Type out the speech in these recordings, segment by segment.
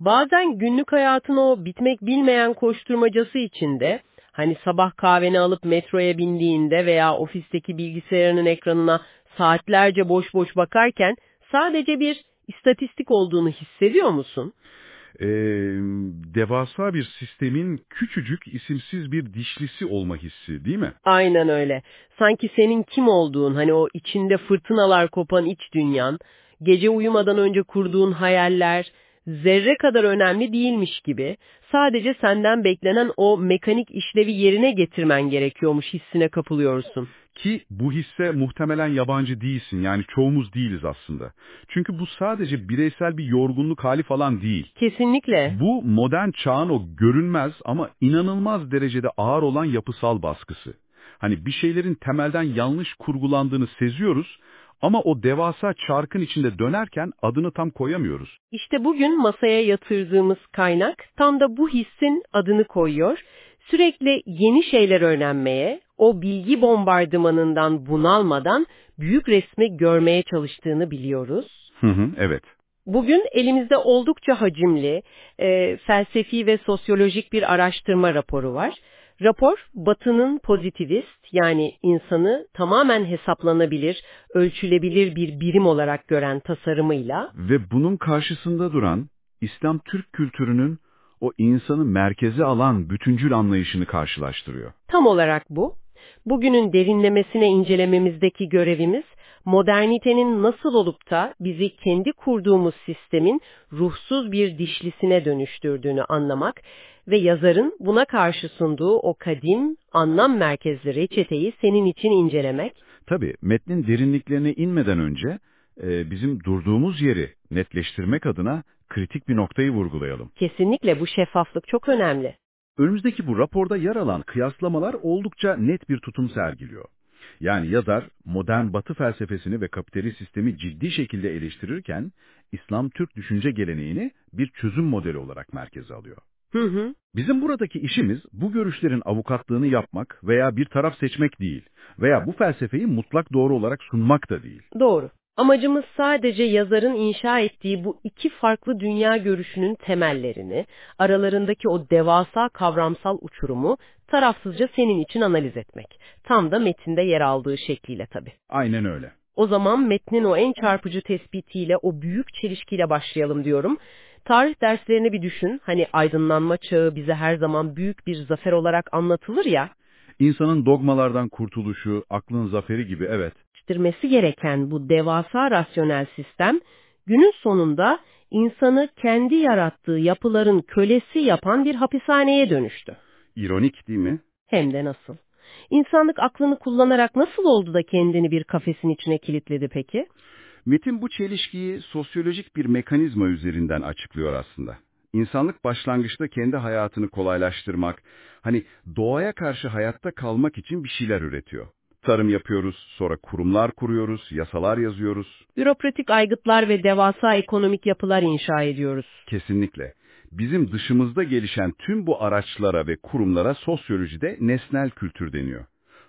Bazen günlük hayatın o bitmek bilmeyen koşturmacası içinde, hani sabah kahveni alıp metroya bindiğinde veya ofisteki bilgisayarının ekranına saatlerce boş boş bakarken sadece bir istatistik olduğunu hissediyor musun? Ee, devasa bir sistemin küçücük isimsiz bir dişlisi olma hissi değil mi? Aynen öyle. Sanki senin kim olduğun, hani o içinde fırtınalar kopan iç dünyan, gece uyumadan önce kurduğun hayaller, zerre kadar önemli değilmiş gibi, sadece senden beklenen o mekanik işlevi yerine getirmen gerekiyormuş hissine kapılıyorsun. Ki bu hisse muhtemelen yabancı değilsin yani çoğumuz değiliz aslında. Çünkü bu sadece bireysel bir yorgunluk hali falan değil. Kesinlikle. Bu modern çağın o görünmez ama inanılmaz derecede ağır olan yapısal baskısı. Hani bir şeylerin temelden yanlış kurgulandığını seziyoruz ama o devasa çarkın içinde dönerken adını tam koyamıyoruz. İşte bugün masaya yatırdığımız kaynak tam da bu hissin adını koyuyor. Sürekli yeni şeyler öğrenmeye, o bilgi bombardımanından bunalmadan büyük resmi görmeye çalıştığını biliyoruz. Hı hı, evet. Bugün elimizde oldukça hacimli, e, felsefi ve sosyolojik bir araştırma raporu var. Rapor, Batı'nın pozitivist yani insanı tamamen hesaplanabilir, ölçülebilir bir birim olarak gören tasarımıyla Ve bunun karşısında duran İslam Türk kültürünün o insanı merkeze alan bütüncül anlayışını karşılaştırıyor. tam olarak bu. Bugünün derinlemesine incelememizdeki görevimiz, modernitenin nasıl olup da bizi kendi kurduğumuz sistemin ruhsuz bir dişlisine dönüştürdüğünü anlamak ve yazarın buna karşı sunduğu o kadim, anlam merkezli reçeteyi senin için incelemek. Tabii metnin derinliklerine inmeden önce e, bizim durduğumuz yeri netleştirmek adına kritik bir noktayı vurgulayalım. Kesinlikle bu şeffaflık çok önemli. Önümüzdeki bu raporda yer alan kıyaslamalar oldukça net bir tutum sergiliyor. Yani yazar modern batı felsefesini ve kapitalist sistemi ciddi şekilde eleştirirken İslam Türk düşünce geleneğini bir çözüm modeli olarak merkeze alıyor. Hı hı. Bizim buradaki işimiz bu görüşlerin avukatlığını yapmak veya bir taraf seçmek değil veya bu felsefeyi mutlak doğru olarak sunmak da değil. Doğru. Amacımız sadece yazarın inşa ettiği bu iki farklı dünya görüşünün temellerini, aralarındaki o devasa kavramsal uçurumu tarafsızca senin için analiz etmek. Tam da metinde yer aldığı şekliyle tabii. Aynen öyle. O zaman metnin o en çarpıcı tespitiyle, o büyük çelişkiyle başlayalım diyorum. Tarih derslerini bir düşün. Hani aydınlanma çağı bize her zaman büyük bir zafer olarak anlatılır ya. İnsanın dogmalardan kurtuluşu, aklın zaferi gibi evet. geliştirmesi gereken bu devasa rasyonel sistem, günün sonunda insanı kendi yarattığı yapıların kölesi yapan bir hapishaneye dönüştü. İronik değil mi? Hem de nasıl? İnsanlık aklını kullanarak nasıl oldu da kendini bir kafesin içine kilitledi peki? Metin bu çelişkiyi sosyolojik bir mekanizma üzerinden açıklıyor aslında. İnsanlık başlangıçta kendi hayatını kolaylaştırmak, hani doğaya karşı hayatta kalmak için bir şeyler üretiyor. Tarım yapıyoruz, sonra kurumlar kuruyoruz, yasalar yazıyoruz. Bürokratik aygıtlar ve devasa ekonomik yapılar inşa ediyoruz. Kesinlikle. Bizim dışımızda gelişen tüm bu araçlara ve kurumlara sosyolojide nesnel kültür deniyor.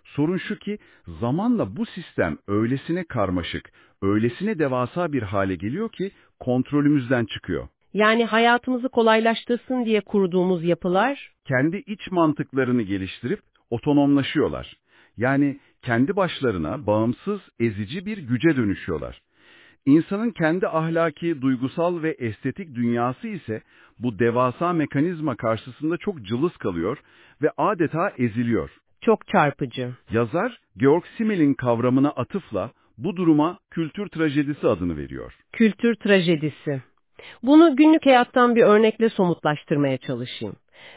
Sorun şu ki zamanla bu sistem öylesine karmaşık, öylesine devasa bir hale geliyor ki kontrolümüzden çıkıyor. Yani hayatımızı kolaylaştırsın diye kurduğumuz yapılar Kendi iç mantıklarını geliştirip otonomlaşıyorlar. Yani kendi başlarına bağımsız, ezici bir güce dönüşüyorlar. İnsanın kendi ahlaki, duygusal ve estetik dünyası ise bu devasa mekanizma karşısında çok cılız kalıyor ve adeta eziliyor. çok çarpıcı. Yazar, Georg Simmel'in kavramına atıfla bu duruma kültür trajedisi adını veriyor. Kültür trajedisi. Bunu günlük hayattan bir örnekle somutlaştırmaya çalışayım.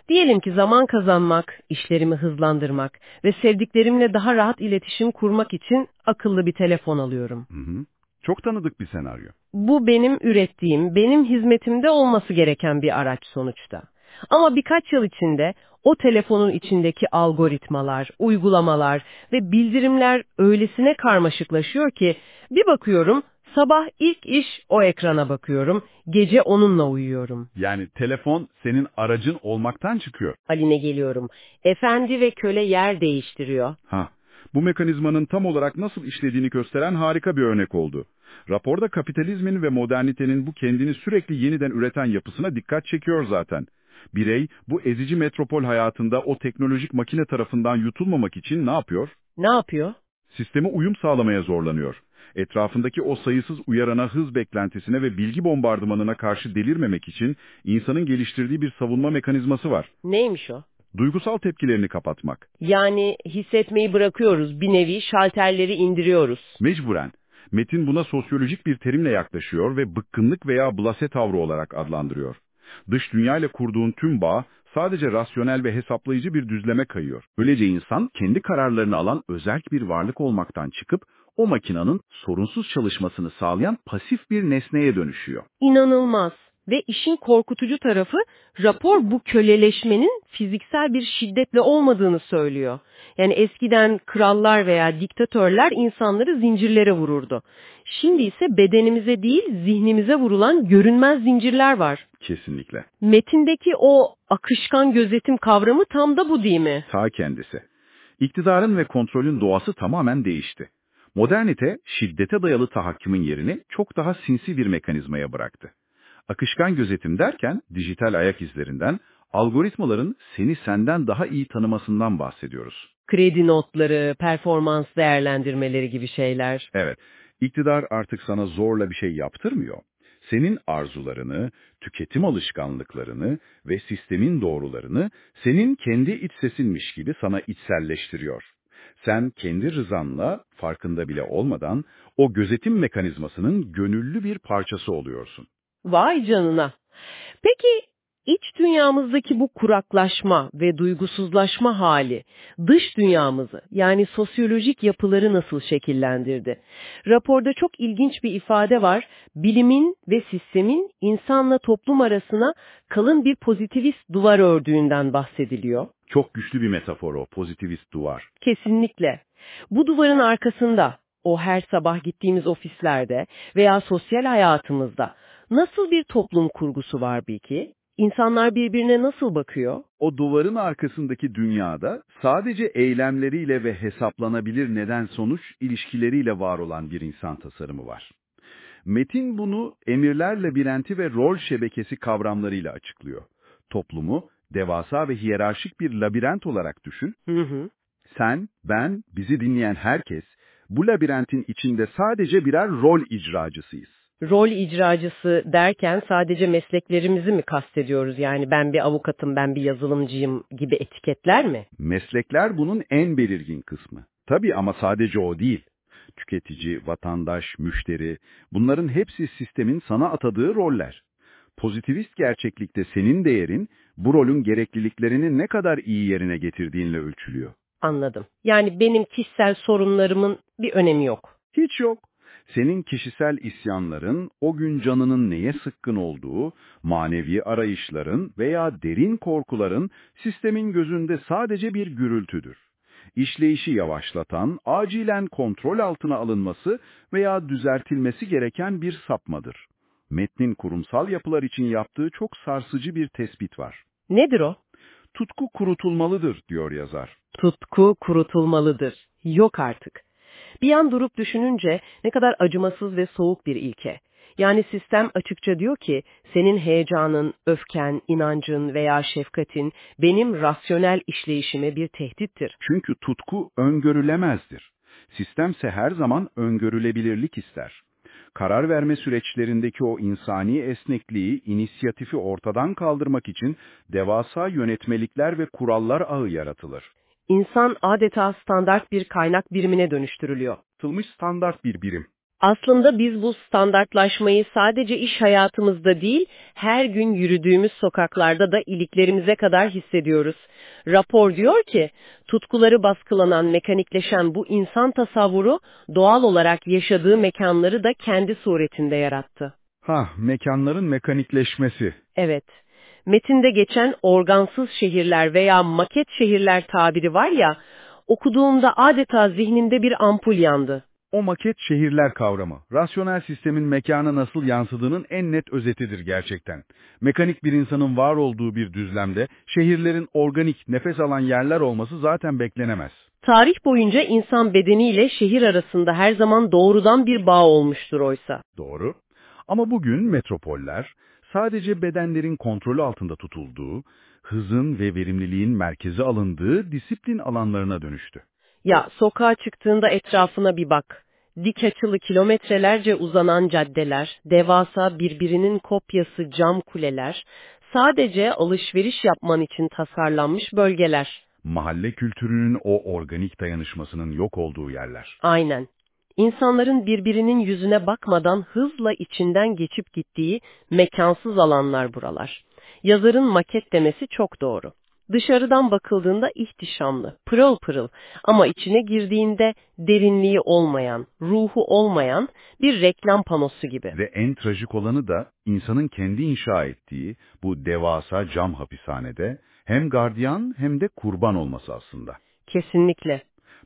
Diyelim ki zaman kazanmak, işlerimi hızlandırmak ve sevdiklerimle daha rahat iletişim kurmak için akıllı bir telefon alıyorum. Hı hı. Çok tanıdık bir senaryo. Bu benim ürettiğim, benim hizmetimde olması gereken bir araç sonuçta. Ama birkaç yıl içinde o telefonun içindeki algoritmalar, uygulamalar ve bildirimler öylesine karmaşıklaşıyor ki bir bakıyorum sabah ilk iş o ekrana bakıyorum, gece onunla uyuyorum. Yani telefon senin aracın olmaktan çıkıyor. Haline geliyorum. Efendi ve köle yer değiştiriyor. Ha, bu mekanizmanın tam olarak nasıl işlediğini gösteren harika bir örnek oldu. Raporda kapitalizmin ve modernitenin bu kendini sürekli yeniden üreten yapısına dikkat çekiyor zaten. Birey bu ezici metropol hayatında o teknolojik makine tarafından yutulmamak için ne yapıyor? Ne yapıyor? Sisteme uyum sağlamaya zorlanıyor. Etrafındaki o sayısız uyarana, hız beklentisine ve bilgi bombardımanına karşı delirmemek için insanın geliştirdiği bir savunma mekanizması var. Neymiş o? Duygusal tepkilerini kapatmak. Yani hissetmeyi bırakıyoruz, bir nevi şalterleri indiriyoruz. Mecburen. Metin buna sosyolojik bir terimle yaklaşıyor ve bıkkınlık veya blase tavrı olarak adlandırıyor. Dış dünyayla kurduğun tüm bağ sadece rasyonel ve hesaplayıcı bir düzleme kayıyor. Böylece insan kendi kararlarını alan özerk bir varlık olmaktan çıkıp o makinanın sorunsuz çalışmasını sağlayan pasif bir nesneye dönüşüyor. İnanılmaz. Ve işin korkutucu tarafı rapor bu köleleşmenin fiziksel bir şiddetle olmadığını söylüyor. Yani eskiden krallar veya diktatörler insanları zincirlere vururdu. Şimdi ise bedenimize değil zihnimize vurulan görünmez zincirler var. Kesinlikle. Metindeki o akışkan gözetim kavramı tam da bu değil mi? Ta kendisi. İktidarın ve kontrolün doğası tamamen değişti. Modernite, şiddete dayalı tahakkümün yerini çok daha sinsi bir mekanizmaya bıraktı. Akışkan gözetim derken dijital ayak izlerinden, algoritmaların seni senden daha iyi tanımasından bahsediyoruz. Kredi notları, performans değerlendirmeleri gibi şeyler. Evet, iktidar artık sana zorla bir şey yaptırmıyor. Senin arzularını, tüketim alışkanlıklarını ve sistemin doğrularını senin kendi iç sesinmiş gibi sana içselleştiriyor. Sen kendi rızanla, farkında bile olmadan, o gözetim mekanizmasının gönüllü bir parçası oluyorsun. Vay canına. Peki iç dünyamızdaki bu kuraklaşma ve duygusuzlaşma hali dış dünyamızı yani sosyolojik yapıları nasıl şekillendirdi? Raporda çok ilginç bir ifade var. Bilimin ve sistemin insanla toplum arasına kalın bir pozitivist duvar ördüğünden bahsediliyor. Çok güçlü bir metafor o, pozitivist duvar. Kesinlikle. Bu duvarın arkasında, o her sabah gittiğimiz ofislerde veya sosyal hayatımızda nasıl bir toplum kurgusu var peki? İnsanlar birbirine nasıl bakıyor? O duvarın arkasındaki dünyada sadece eylemleriyle ve hesaplanabilir neden-sonuç ilişkileriyle var olan bir insan tasarımı var. Metin bunu emirler labirenti ve rol şebekesi kavramlarıyla açıklıyor. Toplumu devasa ve hiyerarşik bir labirent olarak düşün. Hı hı. Sen, ben, bizi dinleyen herkes bu labirentin içinde sadece birer rol icracısıyız. Rol icracısı derken sadece mesleklerimizi mi kastediyoruz? Yani ben bir avukatım, ben bir yazılımcıyım gibi etiketler mi? Meslekler bunun en belirgin kısmı. Tabii ama sadece o değil. Tüketici, vatandaş, müşteri, bunların hepsi sistemin sana atadığı roller. Pozitivist gerçeklikte senin değerin, bu rolün gerekliliklerini ne kadar iyi yerine getirdiğinle ölçülüyor. Anladım. Yani benim kişisel sorunlarımın bir önemi yok. Hiç yok. Senin kişisel isyanların, o gün canının neye sıkkın olduğu, manevi arayışların veya derin korkuların sistemin gözünde sadece bir gürültüdür. İşleyişi yavaşlatan, acilen kontrol altına alınması veya düzeltilmesi gereken bir sapmadır. Metnin kurumsal yapılar için yaptığı çok sarsıcı bir tespit var. Nedir o? Tutku kurutulmalıdır, diyor yazar. Tutku kurutulmalıdır. Yok artık. Bir an durup düşününce ne kadar acımasız ve soğuk bir ilke. Yani sistem açıkça diyor ki senin heyecanın, öfken, inancın veya şefkatin benim rasyonel işleyişime bir tehdittir. Çünkü tutku öngörülemezdir. Sistemse her zaman öngörülebilirlik ister. Karar verme süreçlerindeki o insani esnekliği, inisiyatifi ortadan kaldırmak için devasa yönetmelikler ve kurallar ağı yaratılır. İnsan adeta standart bir kaynak birimine dönüştürülüyor. Tılmış standart bir birim. Aslında biz bu standartlaşmayı sadece iş hayatımızda değil, her gün yürüdüğümüz sokaklarda da iliklerimize kadar hissediyoruz. Rapor diyor ki, tutkuları baskılanan, mekanikleşen bu insan tasavvuru doğal olarak yaşadığı mekanları da kendi suretinde yarattı. Ha, mekanların mekanikleşmesi. Evet. Metinde geçen organsız şehirler veya maket şehirler tabiri var ya, okuduğumda adeta zihnimde bir ampul yandı. O maket şehirler kavramı, rasyonel sistemin mekana nasıl yansıdığının en net özetidir gerçekten. Mekanik bir insanın var olduğu bir düzlemde, şehirlerin organik, nefes alan yerler olması zaten beklenemez. Tarih boyunca insan bedeniyle şehir arasında her zaman doğrudan bir bağ olmuştur oysa. Doğru. Ama bugün metropoller sadece bedenlerin kontrolü altında tutulduğu, hızın ve verimliliğin merkeze alındığı disiplin alanlarına dönüştü. Ya sokağa çıktığında etrafına bir bak. Dik açılı kilometrelerce uzanan caddeler, devasa birbirinin kopyası cam kuleler, sadece alışveriş yapman için tasarlanmış bölgeler. Mahalle kültürünün o organik dayanışmasının yok olduğu yerler. Aynen. İnsanların birbirinin yüzüne bakmadan hızla içinden geçip gittiği mekansız alanlar buralar. Yazarın maket demesi çok doğru. Dışarıdan bakıldığında ihtişamlı, pırıl pırıl ama içine girdiğinde derinliği olmayan, ruhu olmayan bir reklam panosu gibi. Ve en trajik olanı da insanın kendi inşa ettiği bu devasa cam hapishanede hem gardiyan hem de kurban olması aslında. Kesinlikle.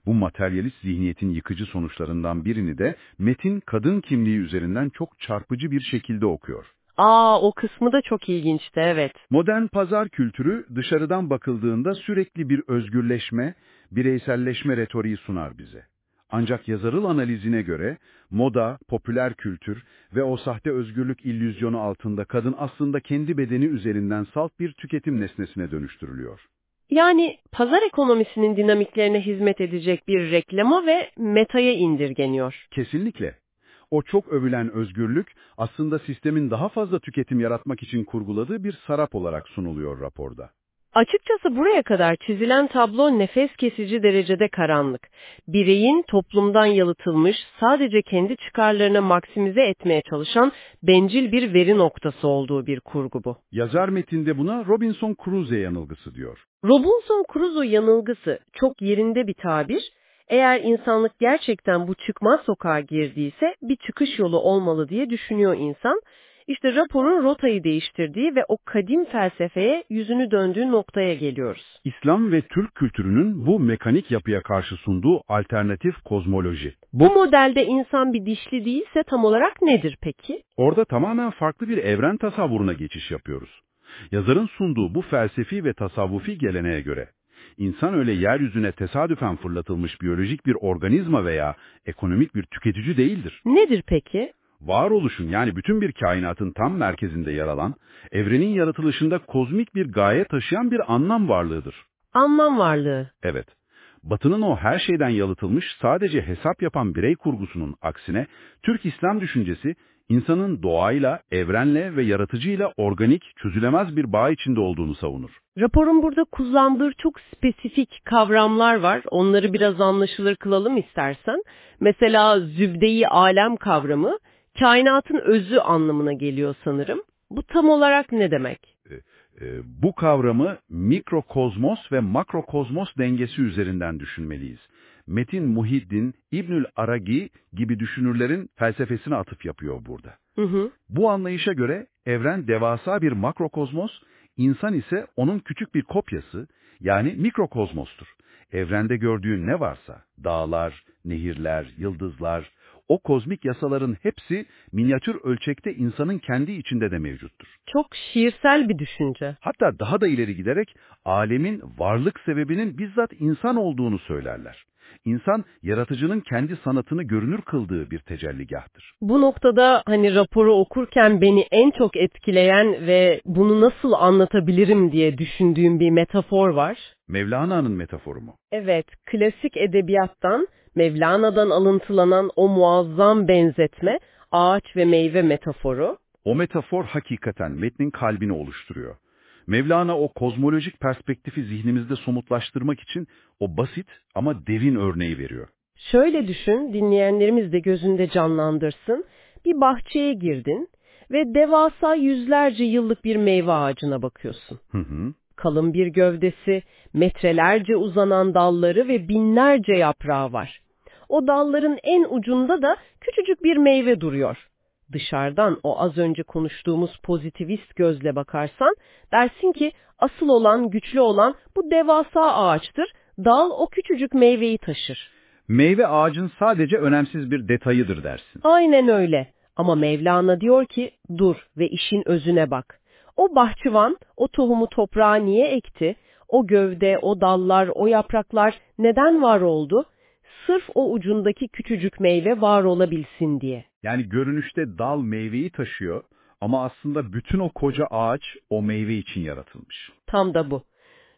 Bu materyalist zihniyetin yıkıcı sonuçlarından birini de Metin kadın kimliği üzerinden çok çarpıcı bir şekilde okuyor. Aa o kısmı da çok ilginçti evet. Modern pazar kültürü dışarıdan bakıldığında sürekli bir özgürleşme, bireyselleşme retoriği sunar bize. Ancak yazarıl analizine göre moda, popüler kültür ve o sahte özgürlük illüzyonu altında kadın aslında kendi bedeni üzerinden salt bir tüketim nesnesine dönüştürülüyor. Yani pazar ekonomisinin dinamiklerine hizmet edecek bir reklama ve metaya indirgeniyor. Kesinlikle. O çok övülen özgürlük aslında sistemin daha fazla tüketim yaratmak için kurguladığı bir sarap olarak sunuluyor raporda. Açıkçası buraya kadar çizilen tablo nefes kesici derecede karanlık. Bireyin toplumdan yalıtılmış, sadece kendi çıkarlarını maksimize etmeye çalışan bencil bir veri noktası olduğu bir kurgu bu. Yazar metinde buna Robinson Crusoe yanılgısı diyor. Robinson Crusoe yanılgısı çok yerinde bir tabir. Eğer insanlık gerçekten bu çıkmaz sokağa girdiyse bir çıkış yolu olmalı diye düşünüyor insan. İşte raporun rotayı değiştirdiği ve o kadim felsefeye yüzünü döndüğü noktaya geliyoruz. İslam ve Türk kültürünün bu mekanik yapıya karşı sunduğu alternatif kozmoloji. Bu modelde insan bir dişli değilse tam olarak nedir peki? Orada tamamen farklı bir evren tasavvuruna geçiş yapıyoruz. Yazarın sunduğu bu felsefi ve tasavvufi geleneğe göre, insan öyle yeryüzüne tesadüfen fırlatılmış biyolojik bir organizma veya ekonomik bir tüketici değildir. Nedir peki? Varoluşun yani bütün bir kainatın tam merkezinde yer alan, evrenin yaratılışında kozmik bir gaye taşıyan bir anlam varlığıdır. Anlam varlığı. Evet. Batı'nın o her şeyden yalıtılmış sadece hesap yapan birey kurgusunun aksine Türk İslam düşüncesi insanın doğayla, evrenle ve yaratıcıyla organik, çözülemez bir bağ içinde olduğunu savunur. Raporun burada kullandığı çok spesifik kavramlar var. Onları biraz anlaşılır kılalım istersen. Mesela zübde-i alem kavramı kainatın özü anlamına geliyor sanırım. Bu tam olarak ne demek? E, e, bu kavramı mikrokozmos ve makrokozmos dengesi üzerinden düşünmeliyiz. Metin Muhiddin, İbnül Aragi gibi düşünürlerin felsefesine atıf yapıyor burada. Hı hı. Bu anlayışa göre evren devasa bir makrokozmos, insan ise onun küçük bir kopyası yani mikrokozmostur. Evrende gördüğün ne varsa, dağlar, nehirler, yıldızlar, o kozmik yasaların hepsi minyatür ölçekte insanın kendi içinde de mevcuttur. Çok şiirsel bir düşünce. Hatta daha da ileri giderek alemin varlık sebebinin bizzat insan olduğunu söylerler. İnsan, yaratıcının kendi sanatını görünür kıldığı bir tecelligahtır. Bu noktada hani raporu okurken beni en çok etkileyen ve bunu nasıl anlatabilirim diye düşündüğüm bir metafor var. Mevlana'nın metaforu mu? Evet, klasik edebiyattan Mevlana'dan alıntılanan o muazzam benzetme, ağaç ve meyve metaforu. O metafor hakikaten metnin kalbini oluşturuyor. Mevlana o kozmolojik perspektifi zihnimizde somutlaştırmak için o basit ama derin örneği veriyor. Şöyle düşün, dinleyenlerimiz de gözünde canlandırsın. Bir bahçeye girdin ve devasa yüzlerce yıllık bir meyve ağacına bakıyorsun. Hı hı. Kalın bir gövdesi, metrelerce uzanan dalları ve binlerce yaprağı var. O dalların en ucunda da küçücük bir meyve duruyor. Dışarıdan o az önce konuştuğumuz pozitivist gözle bakarsan dersin ki asıl olan, güçlü olan bu devasa ağaçtır. Dal o küçücük meyveyi taşır. Meyve ağacın sadece önemsiz bir detayıdır dersin. Aynen öyle. Ama Mevlana diyor ki dur ve işin özüne bak. O bahçıvan o tohumu toprağa niye ekti? O gövde, o dallar, o yapraklar neden var oldu? Sırf o ucundaki küçücük meyve var olabilsin diye. Yani görünüşte dal meyveyi taşıyor ama aslında bütün o koca ağaç o meyve için yaratılmış. Tam da bu.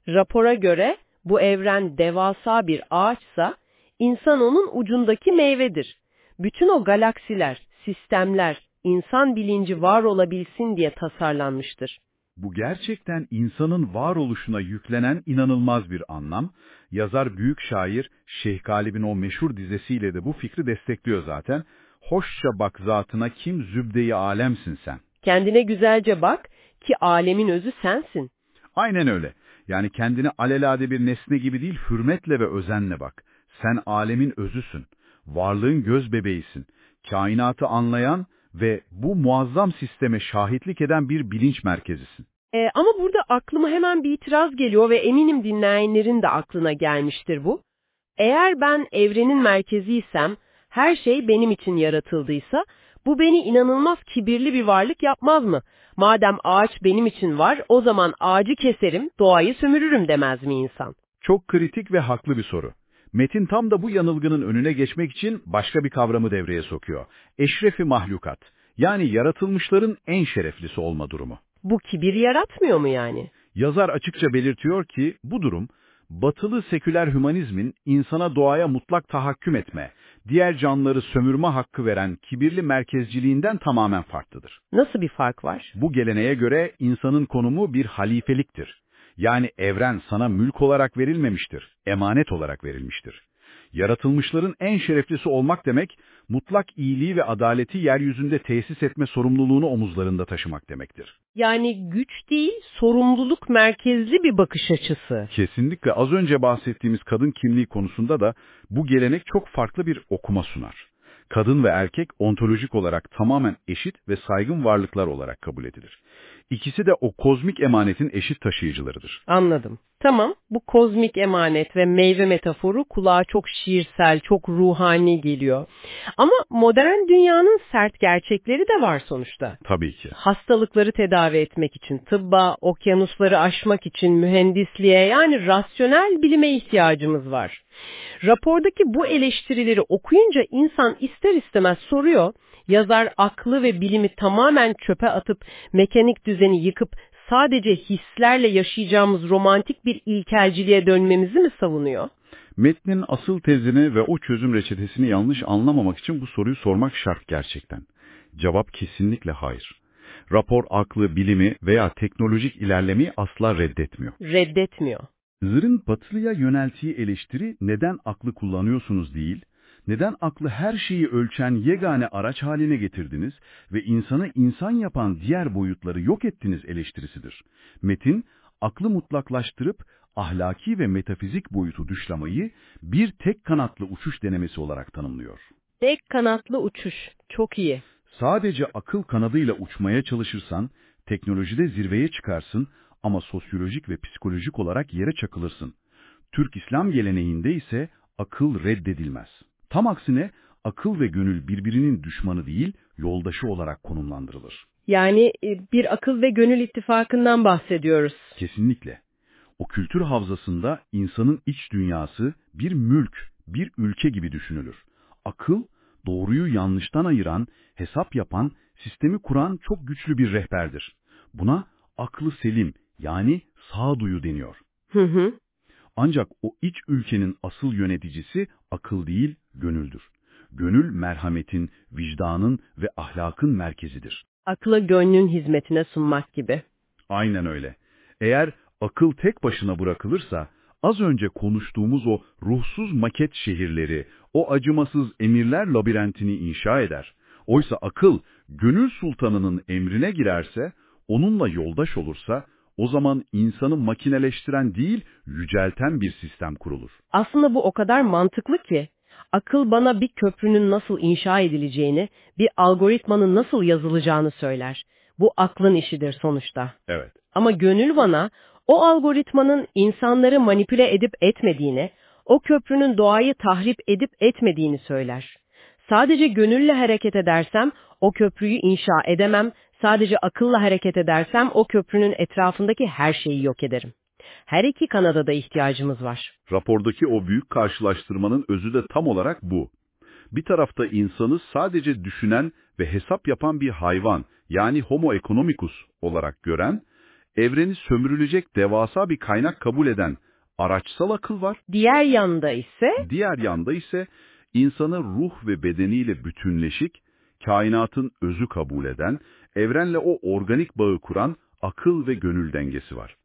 Rapora göre bu evren devasa bir ağaçsa insan onun ucundaki meyvedir. Bütün o galaksiler, sistemler, insan bilinci var olabilsin diye tasarlanmıştır. Bu gerçekten insanın varoluşuna yüklenen inanılmaz bir anlam. Yazar büyük şair Şeyh Galip'in o meşhur dizesiyle de bu fikri destekliyor zaten. Hoşça bak zatına kim zübdeyi alemsin sen. Kendine güzelce bak ki alemin özü sensin. Aynen öyle. Yani kendini alelade bir nesne gibi değil, hürmetle ve özenle bak. Sen alemin özüsün. Varlığın göz bebeğisin. Kainatı anlayan ve bu muazzam sisteme şahitlik eden bir bilinç merkezisin. Ee, ama burada aklıma hemen bir itiraz geliyor ve eminim dinleyenlerin de aklına gelmiştir bu. Eğer ben evrenin merkeziysem, her şey benim için yaratıldıysa, bu beni inanılmaz kibirli bir varlık yapmaz mı? Madem ağaç benim için var, o zaman ağacı keserim, doğayı sömürürüm demez mi insan? Çok kritik ve haklı bir soru. Metin tam da bu yanılgının önüne geçmek için başka bir kavramı devreye sokuyor. Eşrefi mahlukat, yani yaratılmışların en şereflisi olma durumu. Bu kibir yaratmıyor mu yani? Yazar açıkça belirtiyor ki bu durum, batılı seküler hümanizmin insana doğaya mutlak tahakküm etme, diğer canlıları sömürme hakkı veren kibirli merkezciliğinden tamamen farklıdır. Nasıl bir fark var? Bu geleneğe göre insanın konumu bir halifeliktir. Yani evren sana mülk olarak verilmemiştir, emanet olarak verilmiştir. Yaratılmışların en şereflisi olmak demek, mutlak iyiliği ve adaleti yeryüzünde tesis etme sorumluluğunu omuzlarında taşımak demektir. Yani güç değil, sorumluluk merkezli bir bakış açısı. Kesinlikle az önce bahsettiğimiz kadın kimliği konusunda da bu gelenek çok farklı bir okuma sunar. Kadın ve erkek ontolojik olarak tamamen eşit ve saygın varlıklar olarak kabul edilir. İkisi de o kozmik emanetin eşit taşıyıcılarıdır. Anladım. Tamam, bu kozmik emanet ve meyve metaforu kulağa çok şiirsel, çok ruhani geliyor. Ama modern dünyanın sert gerçekleri de var sonuçta. Tabii ki. Hastalıkları tedavi etmek için tıbba, okyanusları aşmak için mühendisliğe yani rasyonel bilime ihtiyacımız var. Rapordaki bu eleştirileri okuyunca insan ister istemez soruyor, yazar aklı ve bilimi tamamen çöpe atıp mekanik düzeni yıkıp sadece hislerle yaşayacağımız romantik bir ilkelciliğe dönmemizi mi savunuyor? Metnin asıl tezini ve o çözüm reçetesini yanlış anlamamak için bu soruyu sormak şart gerçekten. Cevap kesinlikle hayır. Rapor aklı, bilimi veya teknolojik ilerlemeyi asla reddetmiyor. Reddetmiyor. Zır'ın batılıya yöneltiği eleştiri neden aklı kullanıyorsunuz değil, neden aklı her şeyi ölçen yegane araç haline getirdiniz ve insanı insan yapan diğer boyutları yok ettiniz eleştirisidir. Metin, aklı mutlaklaştırıp ahlaki ve metafizik boyutu dışlamayı bir tek kanatlı uçuş denemesi olarak tanımlıyor. Tek kanatlı uçuş. Çok iyi. Sadece akıl kanadıyla uçmaya çalışırsan, teknolojide zirveye çıkarsın ama sosyolojik ve psikolojik olarak yere çakılırsın. Türk İslam geleneğinde ise akıl reddedilmez. Tam aksine akıl ve gönül birbirinin düşmanı değil, yoldaşı olarak konumlandırılır. Yani e, bir akıl ve gönül ittifakından bahsediyoruz. Kesinlikle. O kültür havzasında insanın iç dünyası bir mülk, bir ülke gibi düşünülür. Akıl, doğruyu yanlıştan ayıran, hesap yapan, sistemi kuran çok güçlü bir rehberdir. Buna aklı selim yani sağduyu deniyor. Hı hı. Ancak o iç ülkenin asıl yöneticisi akıl değil, gönüldür. Gönül merhametin, vicdanın ve ahlakın merkezidir. Aklı gönlün hizmetine sunmak gibi. Aynen öyle. Eğer akıl tek başına bırakılırsa, az önce konuştuğumuz o ruhsuz maket şehirleri, o acımasız emirler labirentini inşa eder. Oysa akıl, gönül sultanının emrine girerse, onunla yoldaş olursa, o zaman insanı makineleştiren değil, yücelten bir sistem kurulur. Aslında bu o kadar mantıklı ki. Akıl bana bir köprünün nasıl inşa edileceğini, bir algoritmanın nasıl yazılacağını söyler. Bu aklın işidir sonuçta. Evet. Ama gönül bana o algoritmanın insanları manipüle edip etmediğini, o köprünün doğayı tahrip edip etmediğini söyler. Sadece gönülle hareket edersem o köprüyü inşa edemem, sadece akılla hareket edersem o köprünün etrafındaki her şeyi yok ederim. Her iki kanada da ihtiyacımız var. Rapordaki o büyük karşılaştırmanın özü de tam olarak bu. Bir tarafta insanı sadece düşünen ve hesap yapan bir hayvan, yani homo economicus olarak gören, evreni sömürülecek devasa bir kaynak kabul eden araçsal akıl var. Diğer yanda ise Diğer yanda ise insanı ruh ve bedeniyle bütünleşik, kainatın özü kabul eden, evrenle o organik bağı kuran akıl ve gönül dengesi var.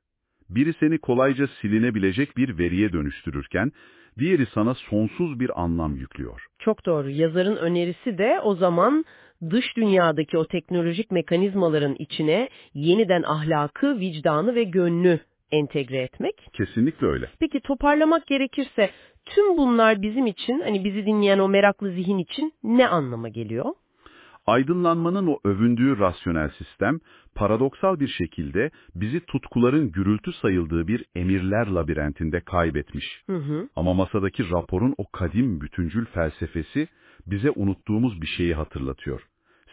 Biri seni kolayca silinebilecek bir veriye dönüştürürken, diğeri sana sonsuz bir anlam yüklüyor. çok doğru yazarın önerisi de o zaman dış dünyadaki o teknolojik mekanizmaların içine yeniden ahlakı, vicdanı ve gönlü entegre etmek. Kesinlikle öyle. Peki toparlamak gerekirse tüm bunlar bizim için hani bizi dinleyen o meraklı zihin için ne anlama geliyor? Aydınlanmanın o övündüğü rasyonel sistem, paradoksal bir şekilde bizi tutkuların gürültü sayıldığı bir emirler labirentinde kaybetmiş. Hı hı. Ama masadaki raporun o kadim bütüncül felsefesi bize unuttuğumuz bir şeyi hatırlatıyor.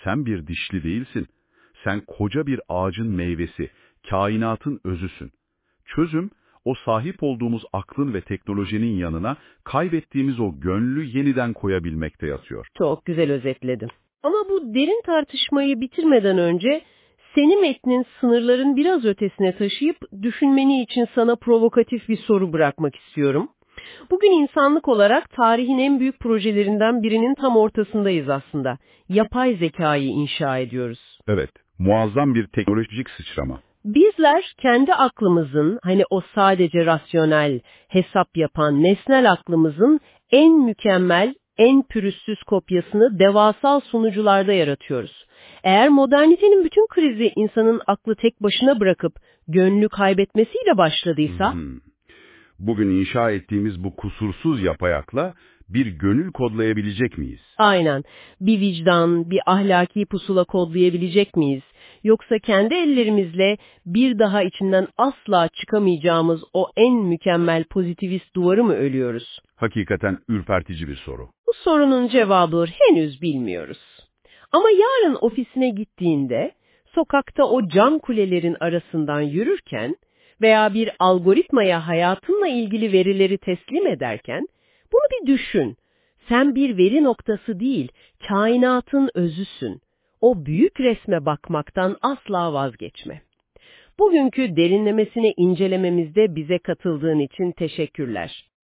Sen bir dişli değilsin. Sen koca bir ağacın meyvesi, kainatın özüsün. Çözüm, o sahip olduğumuz aklın ve teknolojinin yanına kaybettiğimiz o gönlü yeniden koyabilmekte yatıyor. Çok güzel özetledin. Ama bu derin tartışmayı bitirmeden önce seni metnin sınırların biraz ötesine taşıyıp düşünmeni için sana provokatif bir soru bırakmak istiyorum. Bugün insanlık olarak tarihin en büyük projelerinden birinin tam ortasındayız aslında. Yapay zekayı inşa ediyoruz. Evet, muazzam bir teknolojik sıçrama. Bizler kendi aklımızın, hani o sadece rasyonel, hesap yapan, nesnel aklımızın en mükemmel, en pürüzsüz kopyasını devasal sunucularda yaratıyoruz. Eğer modernitenin bütün krizi insanın aklı tek başına bırakıp gönlü kaybetmesiyle başladıysa, Hmm. Bugün inşa ettiğimiz bu kusursuz yapayakla bir gönül kodlayabilecek miyiz? aynen bir vicdan, bir ahlaki pusula kodlayabilecek miyiz? Yoksa kendi ellerimizle bir daha içinden asla çıkamayacağımız o en mükemmel pozitivist duvarı mı ölüyoruz? Hakikaten ürpertici bir soru. Bu sorunun cevabı henüz bilmiyoruz. Ama yarın ofisine gittiğinde, sokakta o cam kulelerin arasından yürürken veya bir algoritmaya hayatınla ilgili verileri teslim ederken, bunu bir düşün. Sen bir veri noktası değil, kainatın özüsün. O büyük resme bakmaktan asla vazgeçme. Bugünkü derinlemesine incelememizde bize katıldığın için teşekkürler.